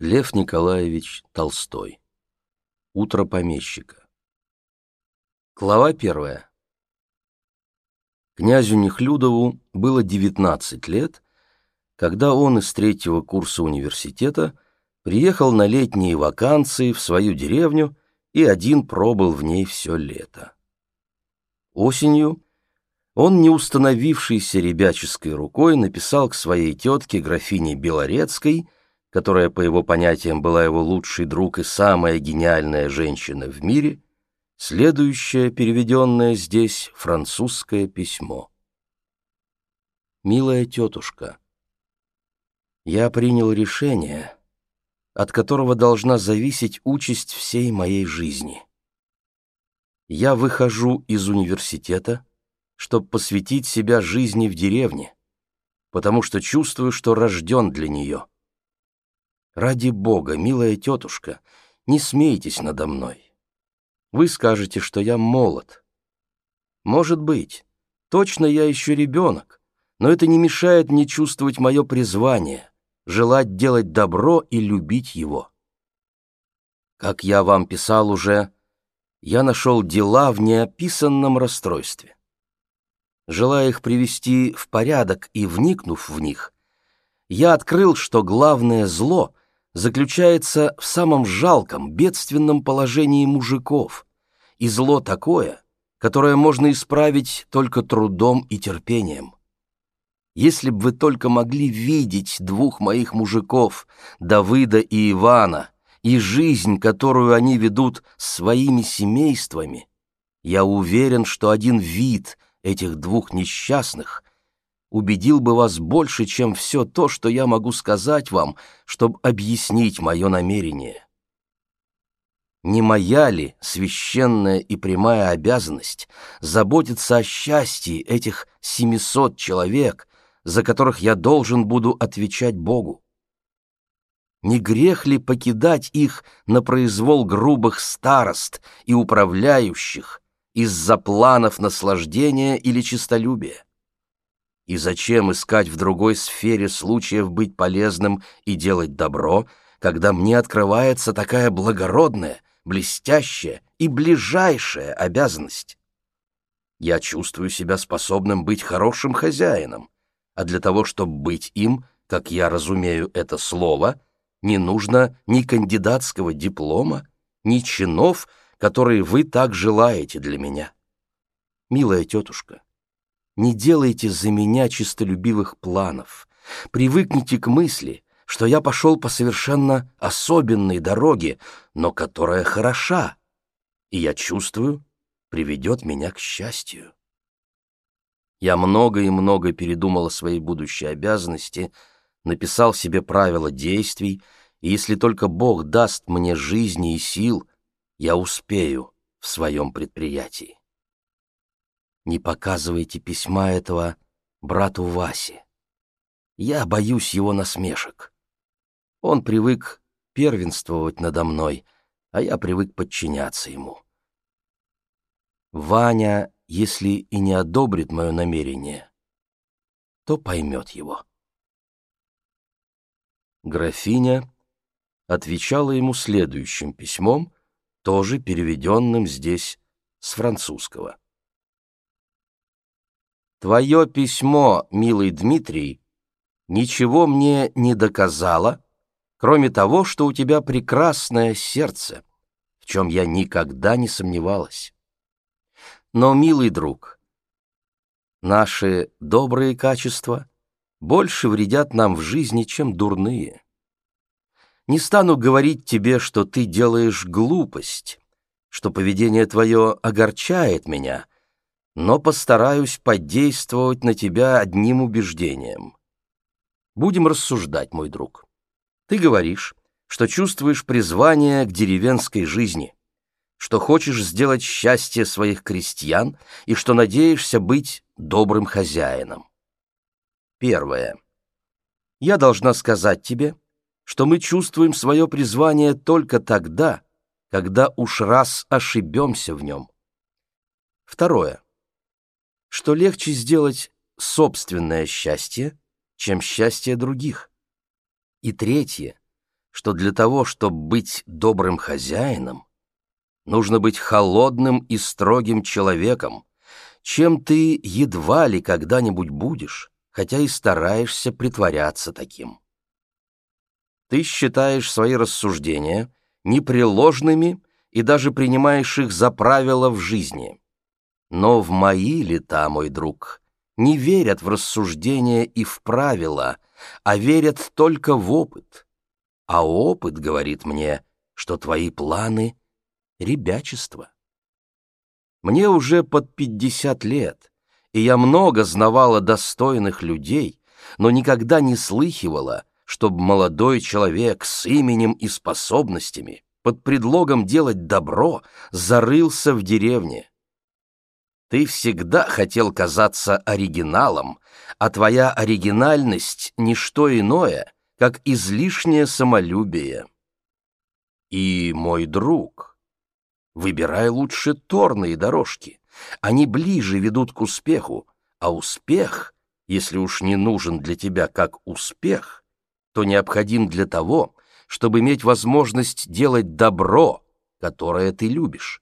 Лев Николаевич Толстой. Утро помещика. Глава первая. Князю Нехлюдову было 19 лет, когда он из третьего курса университета приехал на летние вакансии в свою деревню и один пробыл в ней все лето. Осенью он, не установившийся ребяческой рукой, написал к своей тетке, графине Белорецкой, которая, по его понятиям, была его лучший друг и самая гениальная женщина в мире, следующее переведенное здесь французское письмо. «Милая тетушка, я принял решение, от которого должна зависеть участь всей моей жизни. Я выхожу из университета, чтобы посвятить себя жизни в деревне, потому что чувствую, что рожден для нее. Ради Бога, милая тетушка, не смейтесь надо мной. Вы скажете, что я молод. Может быть, точно я еще ребенок, но это не мешает мне чувствовать мое призвание, желать делать добро и любить его. Как я вам писал уже, я нашел дела в неописанном расстройстве. Желая их привести в порядок и вникнув в них, я открыл, что главное зло заключается в самом жалком, бедственном положении мужиков, и зло такое, которое можно исправить только трудом и терпением. Если бы вы только могли видеть двух моих мужиков, Давыда и Ивана, и жизнь, которую они ведут своими семействами, я уверен, что один вид этих двух несчастных убедил бы вас больше, чем все то, что я могу сказать вам, чтобы объяснить мое намерение. Не моя ли священная и прямая обязанность заботиться о счастье этих семисот человек, за которых я должен буду отвечать Богу? Не грех ли покидать их на произвол грубых старост и управляющих из-за планов наслаждения или честолюбия? И зачем искать в другой сфере случаев быть полезным и делать добро, когда мне открывается такая благородная, блестящая и ближайшая обязанность? Я чувствую себя способным быть хорошим хозяином, а для того, чтобы быть им, как я разумею это слово, не нужно ни кандидатского диплома, ни чинов, которые вы так желаете для меня. Милая тетушка, не делайте за меня чистолюбивых планов. Привыкните к мысли, что я пошел по совершенно особенной дороге, но которая хороша, и я чувствую, приведет меня к счастью. Я много и много передумал о своей будущей обязанности, написал себе правила действий, и если только Бог даст мне жизни и сил, я успею в своем предприятии. Не показывайте письма этого брату Васе. Я боюсь его насмешек. Он привык первенствовать надо мной, а я привык подчиняться ему. Ваня, если и не одобрит мое намерение, то поймет его. Графиня отвечала ему следующим письмом, тоже переведенным здесь с французского. Твое письмо, милый Дмитрий, ничего мне не доказало, кроме того, что у тебя прекрасное сердце, в чем я никогда не сомневалась. Но, милый друг, наши добрые качества больше вредят нам в жизни, чем дурные. Не стану говорить тебе, что ты делаешь глупость, что поведение твое огорчает меня, но постараюсь подействовать на тебя одним убеждением. Будем рассуждать, мой друг. Ты говоришь, что чувствуешь призвание к деревенской жизни, что хочешь сделать счастье своих крестьян и что надеешься быть добрым хозяином. Первое. Я должна сказать тебе, что мы чувствуем свое призвание только тогда, когда уж раз ошибемся в нем. Второе что легче сделать собственное счастье, чем счастье других. И третье, что для того, чтобы быть добрым хозяином, нужно быть холодным и строгим человеком, чем ты едва ли когда-нибудь будешь, хотя и стараешься притворяться таким. Ты считаешь свои рассуждения непреложными и даже принимаешь их за правила в жизни. Но в мои лета, мой друг, не верят в рассуждения и в правила, а верят только в опыт. А опыт говорит мне, что твои планы — ребячество. Мне уже под пятьдесят лет, и я много знавала достойных людей, но никогда не слыхивала, чтобы молодой человек с именем и способностями под предлогом делать добро зарылся в деревне. Ты всегда хотел казаться оригиналом, а твоя оригинальность — ничто иное, как излишнее самолюбие. И, мой друг, выбирай лучше торные дорожки. Они ближе ведут к успеху, а успех, если уж не нужен для тебя как успех, то необходим для того, чтобы иметь возможность делать добро, которое ты любишь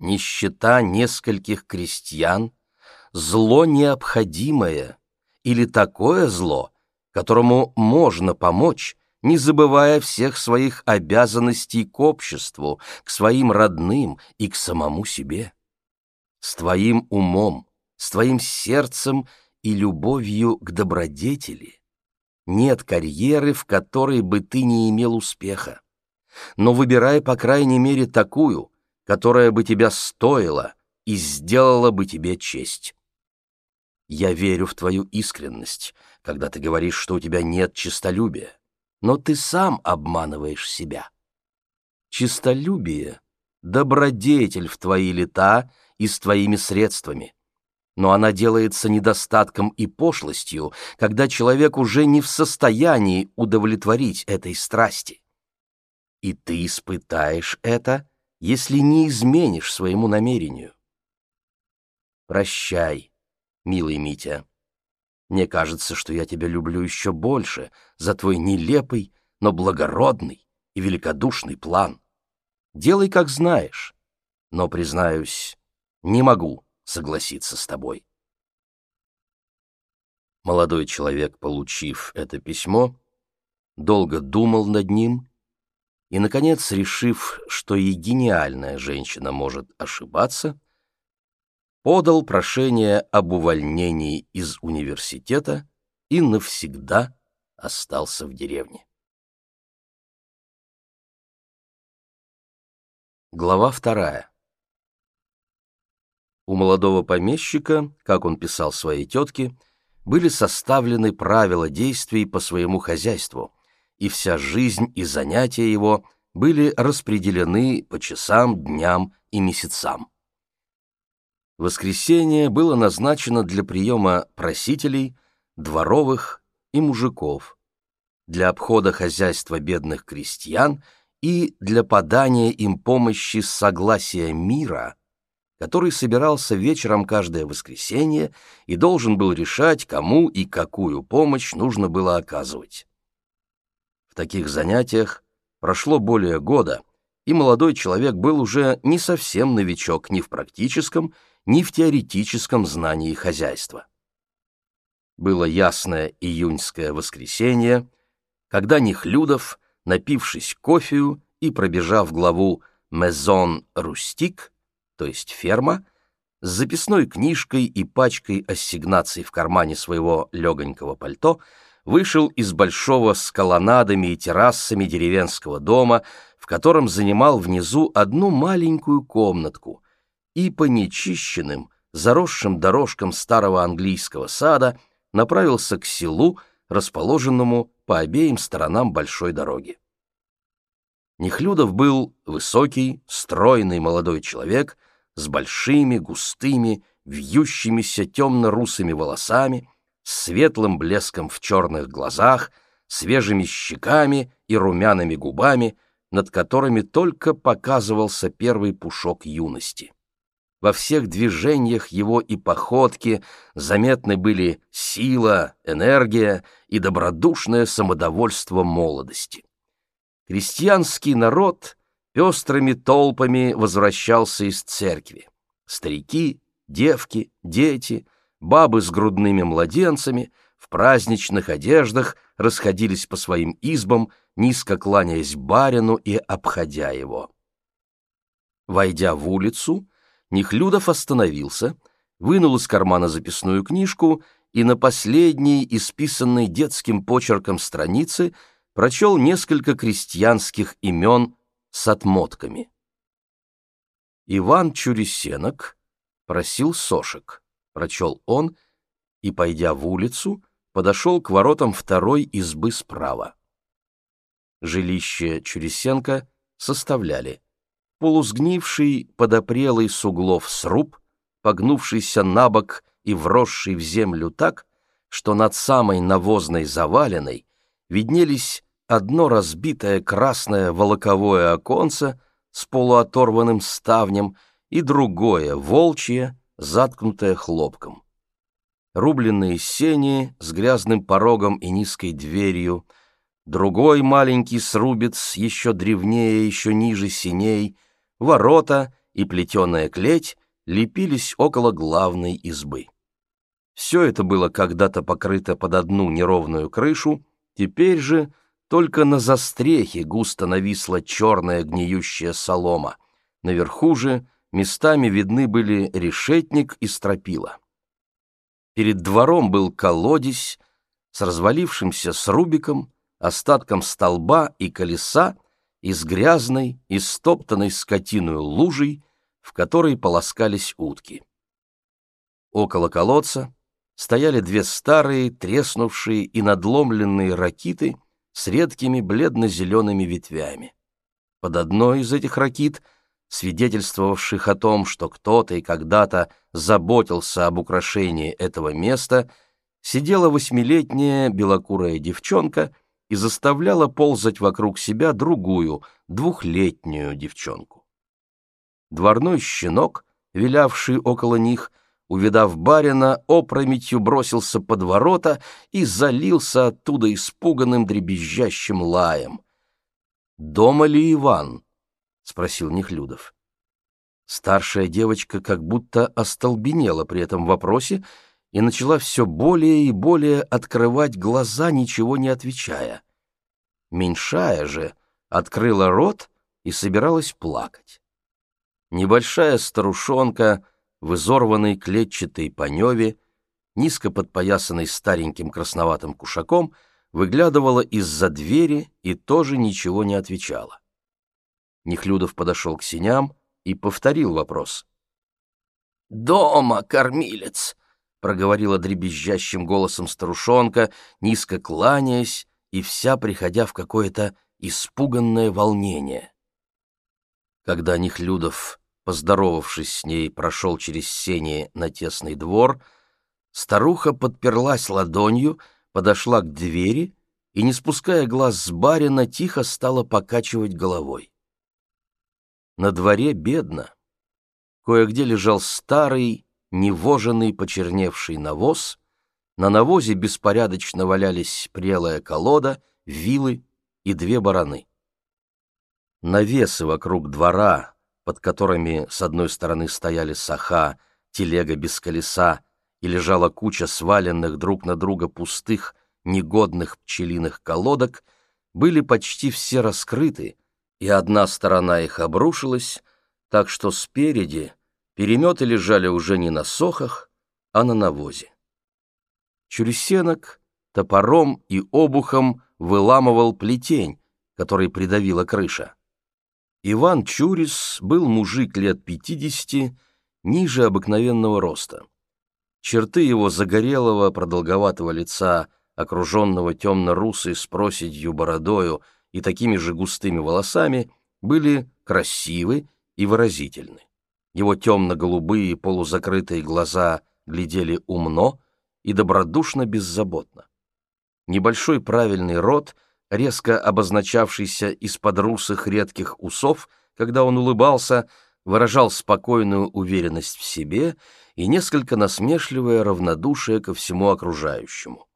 нищета нескольких крестьян, зло необходимое или такое зло, которому можно помочь, не забывая всех своих обязанностей к обществу, к своим родным и к самому себе. С твоим умом, с твоим сердцем и любовью к добродетели нет карьеры, в которой бы ты не имел успеха. Но выбирай, по крайней мере, такую, которая бы тебя стоила и сделала бы тебе честь. Я верю в твою искренность, когда ты говоришь, что у тебя нет честолюбия, но ты сам обманываешь себя. Честолюбие — добродетель в твои лета и с твоими средствами, но она делается недостатком и пошлостью, когда человек уже не в состоянии удовлетворить этой страсти. И ты испытаешь это — если не изменишь своему намерению. Прощай, милый Митя. Мне кажется, что я тебя люблю еще больше за твой нелепый, но благородный и великодушный план. Делай, как знаешь, но, признаюсь, не могу согласиться с тобой. Молодой человек, получив это письмо, долго думал над ним и, наконец, решив, что и гениальная женщина может ошибаться, подал прошение об увольнении из университета и навсегда остался в деревне. Глава вторая. У молодого помещика, как он писал своей тетке, были составлены правила действий по своему хозяйству, и вся жизнь и занятия его были распределены по часам, дням и месяцам. Воскресенье было назначено для приема просителей, дворовых и мужиков, для обхода хозяйства бедных крестьян и для подания им помощи с согласия мира, который собирался вечером каждое воскресенье и должен был решать, кому и какую помощь нужно было оказывать. Таких занятиях прошло более года, и молодой человек был уже не совсем новичок ни в практическом, ни в теоретическом знании хозяйства. Было ясное июньское воскресенье, когда Нехлюдов, напившись кофею и пробежав главу «Мезон Рустик», то есть ферма, с записной книжкой и пачкой ассигнаций в кармане своего легонького пальто — вышел из большого с колоннадами и террасами деревенского дома, в котором занимал внизу одну маленькую комнатку, и по нечищенным, заросшим дорожкам старого английского сада направился к селу, расположенному по обеим сторонам большой дороги. Нехлюдов был высокий, стройный молодой человек с большими, густыми, вьющимися темно-русыми волосами, светлым блеском в черных глазах, свежими щеками и румяными губами, над которыми только показывался первый пушок юности. во всех движениях его и походки заметны были сила, энергия и добродушное самодовольство молодости. Крестьянский народ пестрыми толпами возвращался из церкви. Старики, девки, дети, бабы с грудными младенцами в праздничных одеждах расходились по своим избам, низко кланяясь барину и обходя его. Войдя в улицу, Нехлюдов остановился, вынул из кармана записную книжку и на последней, исписанной детским почерком странице, прочел несколько крестьянских имен с отмотками. Иван Чуресенок просил сошек, прочел он и, пойдя в улицу, подошел к воротам второй избы справа. Жилище Чуресенко составляли полусгнивший подопрелый с углов сруб, погнувшийся на бок и вросший в землю так, что над самой навозной заваленной виднелись одно разбитое красное волоковое оконце с полуоторванным ставнем и другое волчье, заткнутое хлопком. Рубленные сени с грязным порогом и низкой дверью, другой маленький срубец, еще древнее, еще ниже синей — ворота и плетеная клеть лепились около главной избы. Все это было когда-то покрыто под одну неровную крышу, теперь же только на застрехе густо нависла черная гниющая солома. Наверху же местами видны были решетник и стропила. Перед двором был колодец с развалившимся срубиком, остатком столба и колеса, и с грязной, истоптанной скотиную лужей, в которой полоскались утки. Около колодца стояли две старые, треснувшие и надломленные ракиты с редкими бледно-зелеными ветвями. Под одной из этих ракит, свидетельствовавших о том, что кто-то и когда-то заботился об украшении этого места, сидела восьмилетняя белокурая девчонка — и заставляла ползать вокруг себя другую, двухлетнюю девчонку. Дворной щенок, вилявший около них, увидав барина, опрометью бросился под ворота и залился оттуда испуганным дребезжащим лаем. «Дома ли Иван?» — спросил Нехлюдов. Старшая девочка как будто остолбенела при этом вопросе и начала все более и более открывать глаза, ничего не отвечая. Меньшая же открыла рот и собиралась плакать. Небольшая старушонка в изорванной клетчатой паневе, низко подпоясанной стареньким красноватым кушаком, выглядывала из-за двери и тоже ничего не отвечала. Нехлюдов подошел к синям и повторил вопрос. «Дома, кормилец!» — проговорила дребезжащим голосом старушонка, низко кланяясь и вся приходя в какое-то испуганное волнение. Когда Нихлюдов, поздоровавшись с ней, прошел через сени на тесный двор, старуха подперлась ладонью, подошла к двери и, не спуская глаз с барина, тихо стала покачивать головой. На дворе бедно. Кое-где лежал старый, невоженный почерневший навоз, на навозе беспорядочно валялись прелая колода, вилы и две бараны. Навесы вокруг двора, под которыми с одной стороны стояли саха, телега без колеса, и лежала куча сваленных друг на друга пустых, негодных пчелиных колодок, были почти все раскрыты, и одна сторона их обрушилась, так что спереди Переметы лежали уже не на сохах, а на навозе. Чуресенок топором и обухом выламывал плетень, который придавила крыша. Иван Чурис был мужик лет пятидесяти, ниже обыкновенного роста. Черты его загорелого продолговатого лица, окруженного темно-русой с проседью бородою и такими же густыми волосами, были красивы и выразительны. Его темно-голубые полузакрытые глаза глядели умно и добродушно беззаботно. Небольшой правильный рот, резко обозначавшийся из-под русых редких усов, когда он улыбался, выражал спокойную уверенность в себе и несколько насмешливое равнодушие ко всему окружающему.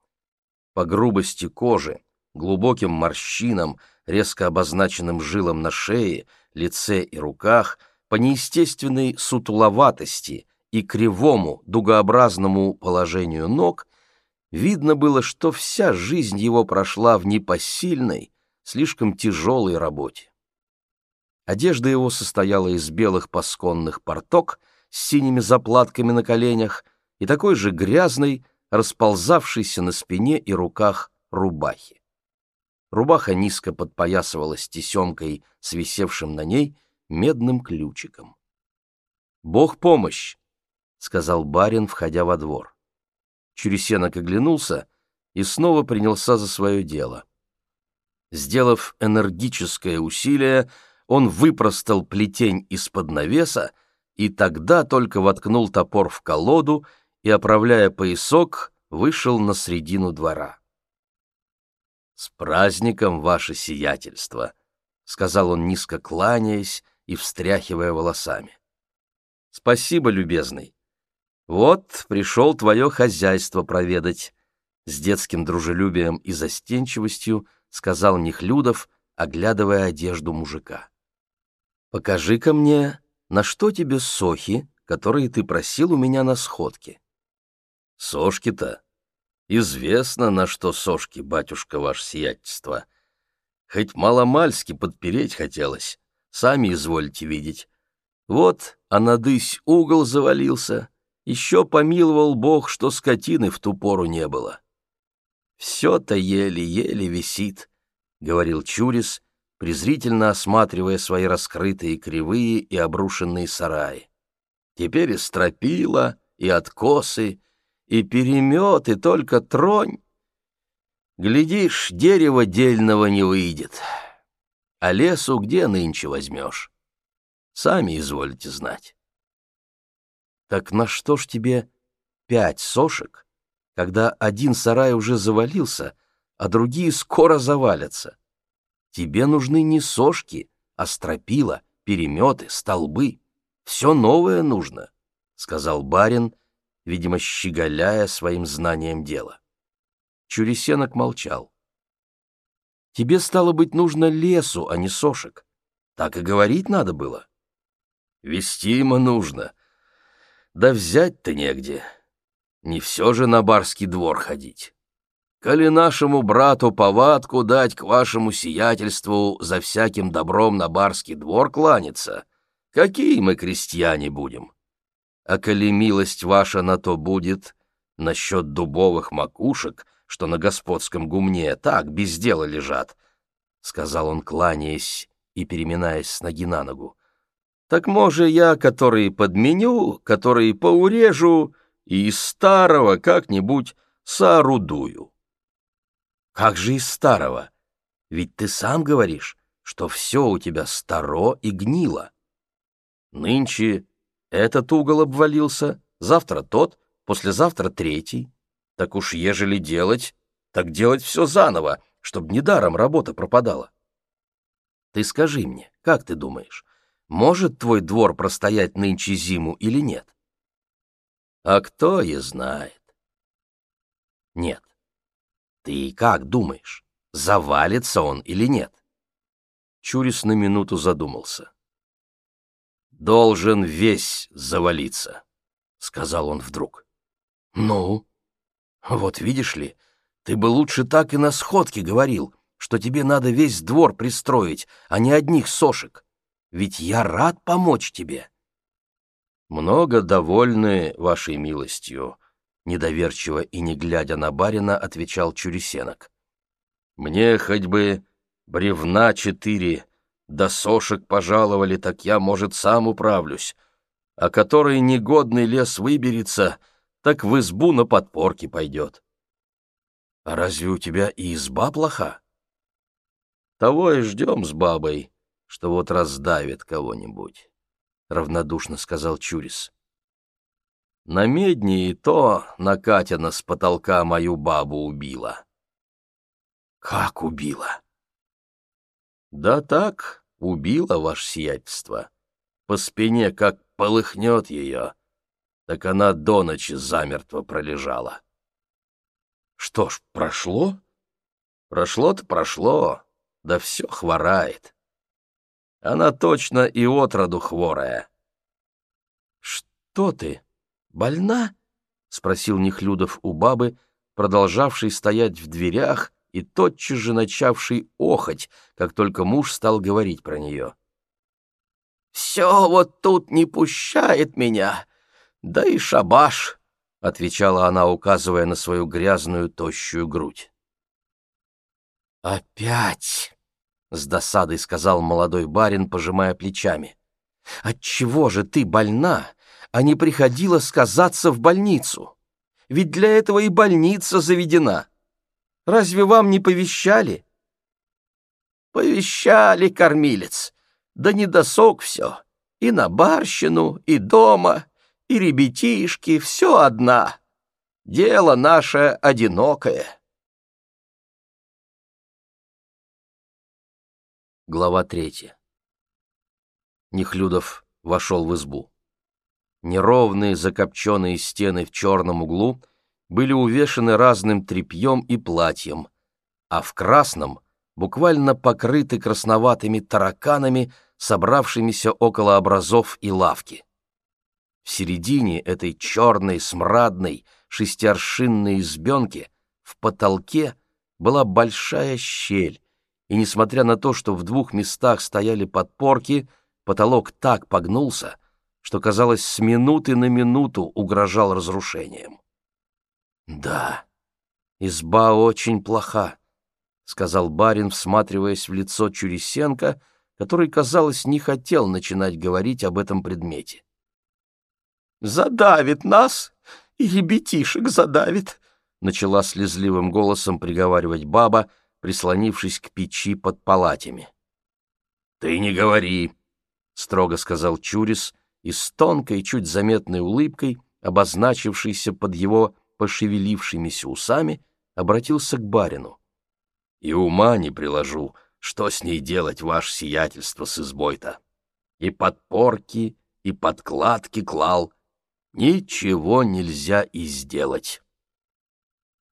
По грубости кожи, глубоким морщинам, резко обозначенным жилам на шее, лице и руках, по неестественной сутуловатости и кривому дугообразному положению ног, видно было, что вся жизнь его прошла в непосильной, слишком тяжелой работе. Одежда его состояла из белых пасконных порток с синими заплатками на коленях и такой же грязной, расползавшейся на спине и руках рубахи. Рубаха низко подпоясывалась тесемкой с висевшим на ней медным ключиком. «Бог помощь!» — сказал барин, входя во двор. Чуресенок оглянулся и снова принялся за свое дело. Сделав энергическое усилие, он выпростал плетень из-под навеса и тогда только воткнул топор в колоду и, оправляя поясок, вышел на середину двора. «С праздником, ваше сиятельство!» — сказал он, низко кланяясь и встряхивая волосами. «Спасибо, любезный. Вот пришел твое хозяйство проведать», — с детским дружелюбием и застенчивостью сказал Нехлюдов, оглядывая одежду мужика. «Покажи-ка мне, на что тебе сохи, которые ты просил у меня на сходке?» «Сошки-то? Известно, на что сошки, батюшка ваше сиятельство. Хоть маломальски подпереть хотелось, сами извольте видеть. Вот, а надысь угол завалился, еще помиловал Бог, что скотины в ту пору не было. Все-то еле-еле висит, — говорил Чурис, презрительно осматривая свои раскрытые кривые и обрушенные сараи. Теперь и стропила, и откосы, и перемет, и только тронь. Глядишь, дерева дельного не выйдет. А лесу где нынче возьмешь? Сами изволите знать. Так на что ж тебе пять сошек, когда один сарай уже завалился, а другие скоро завалятся? Тебе нужны не сошки, а стропила, переметы, столбы. Все новое нужно, — сказал барин, видимо, щеголяя своим знанием дела. Чуресенок молчал. Тебе, стало быть, нужно лесу, а не сошек. Так и говорить надо было. Вестимо нужно. Да взять-то негде. Не все же на барский двор ходить. Коли нашему брату повадку дать к вашему сиятельству за всяким добром на барский двор кланяться, какие мы крестьяне будем? А коли милость ваша на то будет, насчет дубовых макушек, что на господском гумне так без дела лежат, — сказал он, кланяясь и переминаясь с ноги на ногу. — Так, може, я, который подменю, который поурежу, и из старого как-нибудь соорудую. — Как же из старого? Ведь ты сам говоришь, что все у тебя старо и гнило. Нынче этот угол обвалился, завтра тот, послезавтра третий. Так уж ежели делать, так делать все заново, чтобы недаром работа пропадала. Ты скажи мне, как ты думаешь, может твой двор простоять нынче зиму или нет? А кто и знает. Нет. Ты как думаешь, завалится он или нет? Чурис на минуту задумался. «Должен весь завалиться», — сказал он вдруг. «Ну?» Вот видишь ли, ты бы лучше так и на сходке говорил, что тебе надо весь двор пристроить, а не одних сошек. Ведь я рад помочь тебе. Много довольны вашей милостью, недоверчиво и не глядя на барина, отвечал Чуресенок. Мне хоть бы бревна четыре, да сошек пожаловали, так я, может, сам управлюсь. А который негодный лес выберется — так в избу на подпорки пойдет. А разве у тебя и изба плоха? Того и ждем с бабой, что вот раздавит кого-нибудь, — равнодушно сказал Чурис. На медне и то Накатина с потолка мою бабу убила. Как убила? Да так, убила ваше сиятельство. по спине как полыхнет ее, так она до ночи замертво пролежала. Что ж, прошло? Прошло-то прошло, да все хворает. Она точно и отроду хворая. Что ты, больна? — спросил Нехлюдов у бабы, продолжавший стоять в дверях и тотчас же начавший охоть, как только муж стал говорить про нее. «Все вот тут не пущает меня, да и шабаш», — отвечала она, указывая на свою грязную тощую грудь. «Опять!» — с досадой сказал молодой барин, пожимая плечами. «Отчего же ты больна, а не приходила сказаться в больницу? Ведь для этого и больница заведена. Разве вам не повещали?» «Повещали, кормилец, да не досок все, и на барщину, и дома, и ребятишки, все одна. Дело наше одинокое». Глава третья. Нехлюдов вошел в избу. Неровные закопченные стены в черном углу были увешаны разным тряпьем и платьем, а в красном буквально покрыты красноватыми тараканами, собравшимися около образов и лавки. В середине этой черной, смрадной, шестиаршинной избенки в потолке была большая щель, и, несмотря на то, что в двух местах стояли подпорки, потолок так погнулся, что, казалось, с минуты на минуту угрожал разрушением. «Да, изба очень плоха», — сказал барин, всматриваясь в лицо Чурисенко, который, казалось, не хотел начинать говорить об этом предмете. «Задавит нас и ребятишек задавит», — начала слезливым голосом приговаривать баба, — прислонившись к печи под палатями. «Ты не говори», — строго сказал Чурис, и с тонкой, чуть заметной улыбкой, обозначившейся под его пошевелившимися усами, обратился к барину. «И ума не приложу, что с ней делать, ваше сиятельство, с избой-то. И подпорки, и подкладки клал. Ничего нельзя и сделать».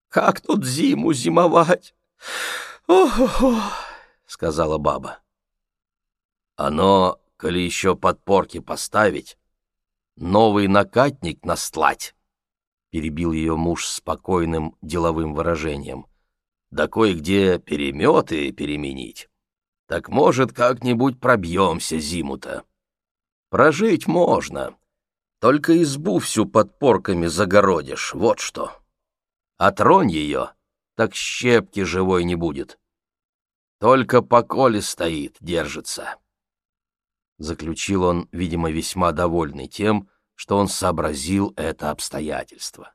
«Как тут зиму зимовать?» «Ох-ох-ох», — сказала баба. «Оно, коли еще подпорки поставить, новый накатник настлать», — перебил ее муж спокойным деловым выражением. «Да кое-где переметы переменить. Так, может, как-нибудь пробьемся зиму-то. Прожить можно, только избу всю подпорками загородишь, вот что. Отронь ее» так щепки живой не будет. Только по коле стоит, держится. Заключил он, видимо, весьма довольный тем, что он сообразил это обстоятельство.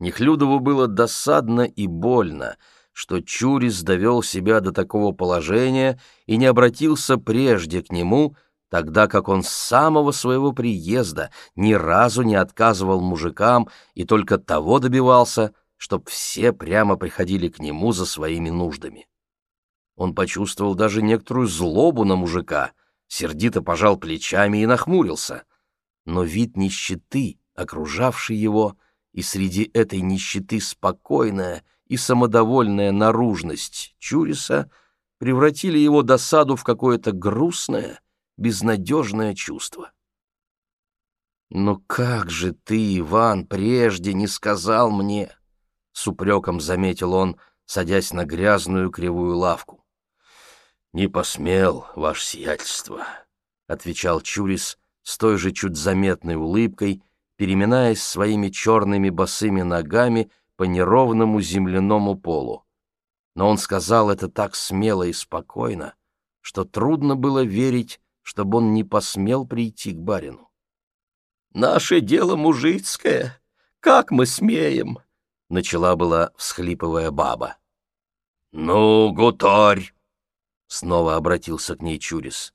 Нехлюдову было досадно и больно, что Чурис довел себя до такого положения и не обратился прежде к нему, тогда как он с самого своего приезда ни разу не отказывал мужикам и только того добивался — чтоб все прямо приходили к нему за своими нуждами. Он почувствовал даже некоторую злобу на мужика, сердито пожал плечами и нахмурился. Но вид нищеты, окружавший его, и среди этой нищеты спокойная и самодовольная наружность Чуриса превратили его досаду в какое-то грустное, безнадежное чувство. «Но как же ты, Иван, прежде не сказал мне?» с упреком заметил он, садясь на грязную кривую лавку. «Не посмел, ваше сиятельство», — отвечал Чурис с той же чуть заметной улыбкой, переминаясь своими черными босыми ногами по неровному земляному полу. Но он сказал это так смело и спокойно, что трудно было верить, чтобы он не посмел прийти к барину. «Наше дело мужицкое. Как мы смеем?» — начала была, всхлипывая баба. «Ну, гутарь!» — снова обратился к ней Чурис.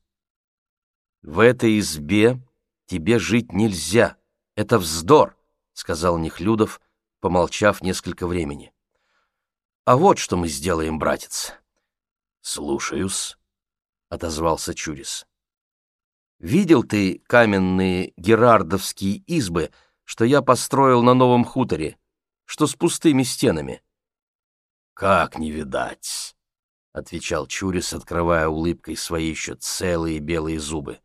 «В этой избе тебе жить нельзя. Это вздор!» — сказал Нехлюдов, помолчав несколько времени. «А вот что мы сделаем, братец». «Слушаюсь», — отозвался Чурис. видел ты каменные герардовские избы, что я построил на новом хуторе, что с пустыми стенами?» «Как не видать!» — отвечал Чурис, открывая улыбкой свои еще целые белые зубы.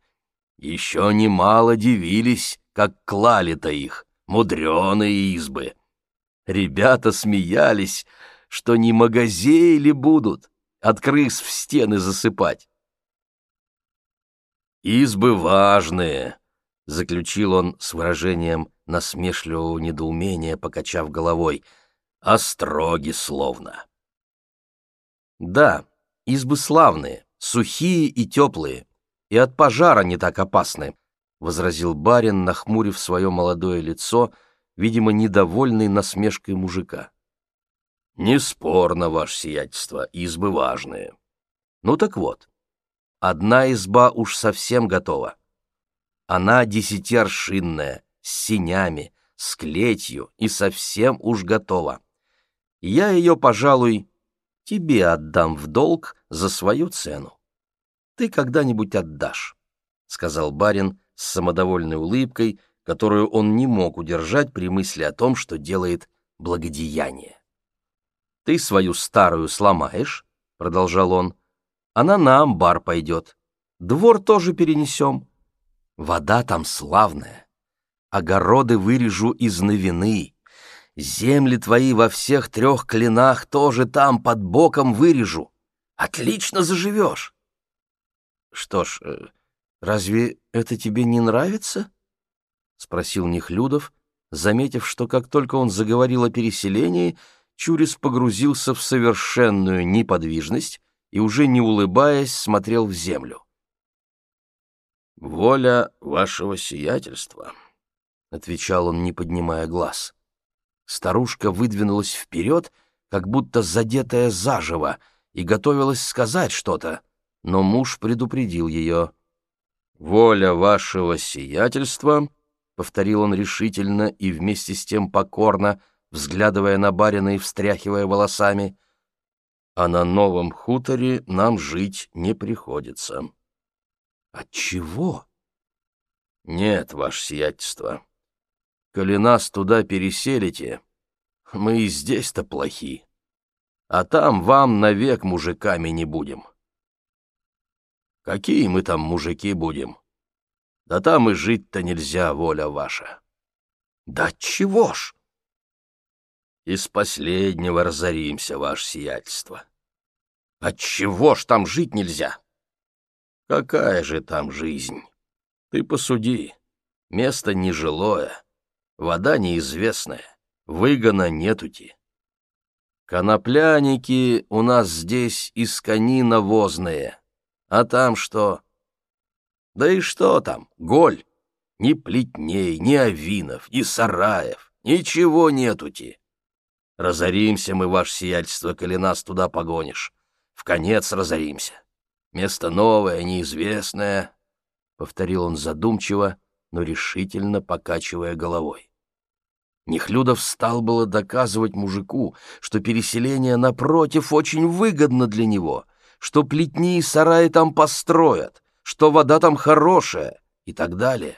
«Еще немало дивились, как клали-то их, мудреные избы. Ребята смеялись, что не магазеи будут, от крыс в стены засыпать. «Избы важные», — заключил он с выражением насмешливого недоумения, покачав головой, — «остроги словно». «Да, избы славные, сухие и теплые, и от пожара не так опасны», — возразил барин, нахмурив свое молодое лицо, видимо, недовольный насмешкой мужика. «Неспорно, ваше сиятельство, избы важные». «Ну так вот, Одна изба уж совсем готова. Она десятиаршинная, с синями, с клетью и совсем уж готова. Я ее, пожалуй, тебе отдам в долг за свою цену. Ты когда-нибудь отдашь, — сказал барин с самодовольной улыбкой, которую он не мог удержать при мысли о том, что делает благодеяние. «Ты свою старую сломаешь», — продолжал он, — она на амбар пойдет. Двор тоже перенесем. Вода там славная. Огороды вырежу из новины. Земли твои во всех трех клинах тоже там под боком вырежу. Отлично заживешь. Что ж, э, разве это тебе не нравится? Спросил Нехлюдов, заметив, что как только он заговорил о переселении, Чурис погрузился в совершенную неподвижность и, уже не улыбаясь, смотрел в землю. «Воля вашего сиятельства», — отвечал он, не поднимая глаз. Старушка выдвинулась вперед, как будто задетая заживо, и готовилась сказать что-то, но муж предупредил ее. «Воля вашего сиятельства», — повторил он решительно и вместе с тем покорно, взглядывая на барина и встряхивая волосами, а на новом хуторе нам жить не приходится. От чего? Нет, ваше сиятельство. Коли нас туда переселите, мы и здесь-то плохи. А там вам навек мужиками не будем. Какие мы там мужики будем? Да там и жить-то нельзя, воля ваша. Да чего ж? Из последнего разоримся, ваше сиятельство. Отчего ж там жить нельзя? Какая же там жизнь? Ты посуди. Место нежилое, вода неизвестная, выгона нетути. Конопляники у нас здесь из кони навозные. А там что? Да и что там, голь? Ни плетней, ни авинов, ни сараев, ничего нетути. Разоримся мы, ваше сиятельство, коли нас туда погонишь. В конец разоримся. Место новое, неизвестное, — повторил он задумчиво, но решительно покачивая головой. Нехлюдов стал было доказывать мужику, что переселение, напротив, очень выгодно для него, что плетни и сараи там построят, что вода там хорошая и так далее.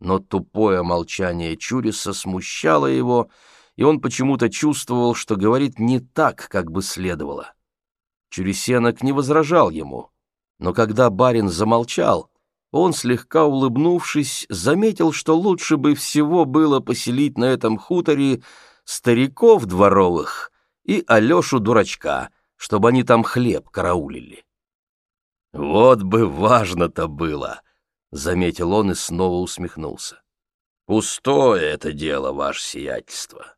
Но тупое молчание Чуриса смущало его, и он почему-то чувствовал, что говорит не так, как бы следовало. Чурисенок не возражал ему, но когда барин замолчал, он, слегка улыбнувшись, заметил, что лучше бы всего было поселить на этом хуторе стариков дворовых и Алешу-дурачка, чтобы они там хлеб караулили. «Вот бы важно-то было!» — заметил он и снова усмехнулся. «Пустое это дело, ваше сиятельство.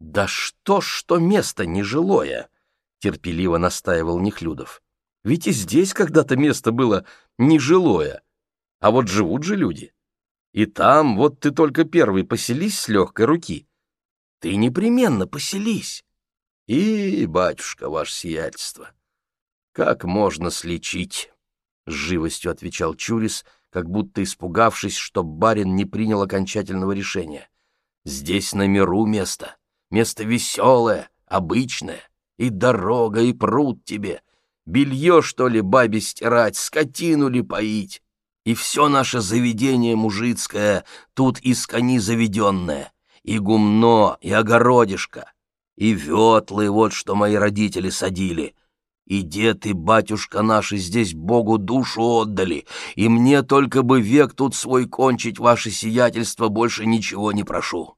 «Да что что место нежилое!» — терпеливо настаивал Нехлюдов. «Ведь и здесь когда-то место было нежилое, а вот живут же люди. И там вот ты только первый поселись с легкой руки. Ты непременно поселись. И, батюшка, ваше сиятельство, как можно слечить?» — с живостью отвечал Чурис, как будто испугавшись, что барин не принял окончательного решения. «Здесь на миру место» место веселое, обычное, и дорога, и пруд тебе, белье, что ли, бабе стирать, скотину ли поить, И все наше заведение мужицкое тут из кони заведенное, и гумно, и огородишко, и ветлы вот, что мои родители садили. И дед и батюшка наши здесь Богу душу отдали, и мне только бы век тут свой кончить, ваше сиятельство, больше ничего не прошу.